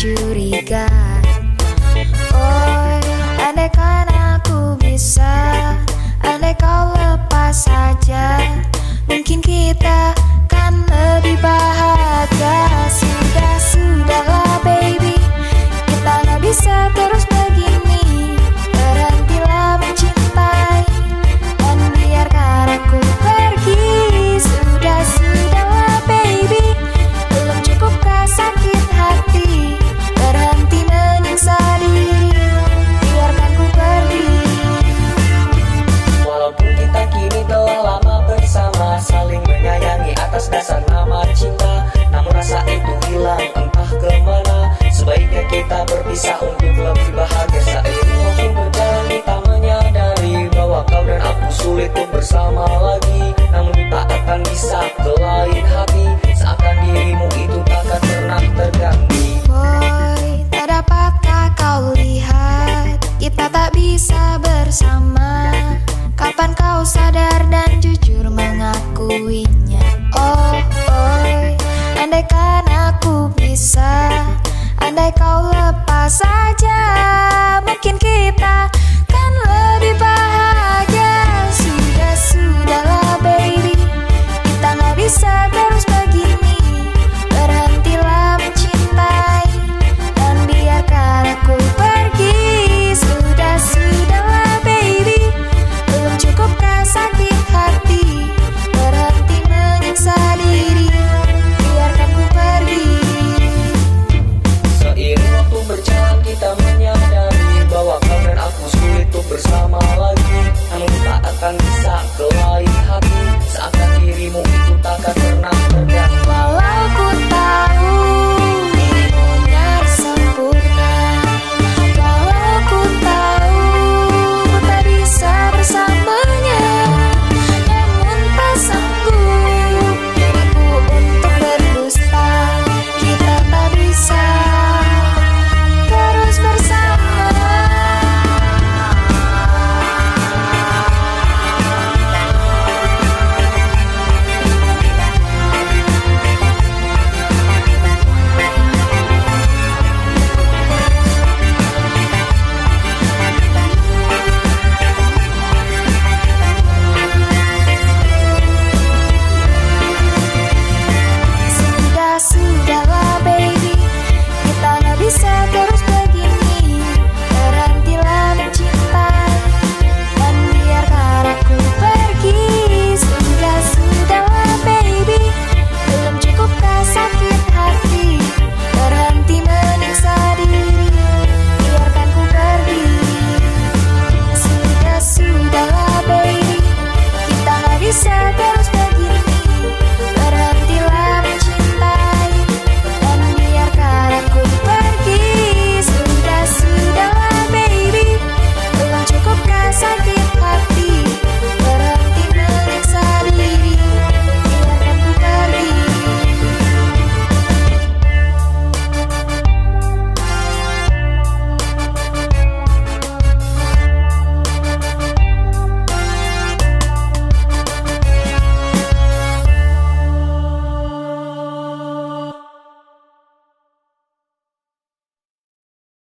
curiga. saling menyayangi atas dasar nama cinta. Namun rasa itu hilang entah ke mana. Sebaiknya kita berpisah untuk lebih baik Andaikan aku bisa Andai kau lepas saja Mungkin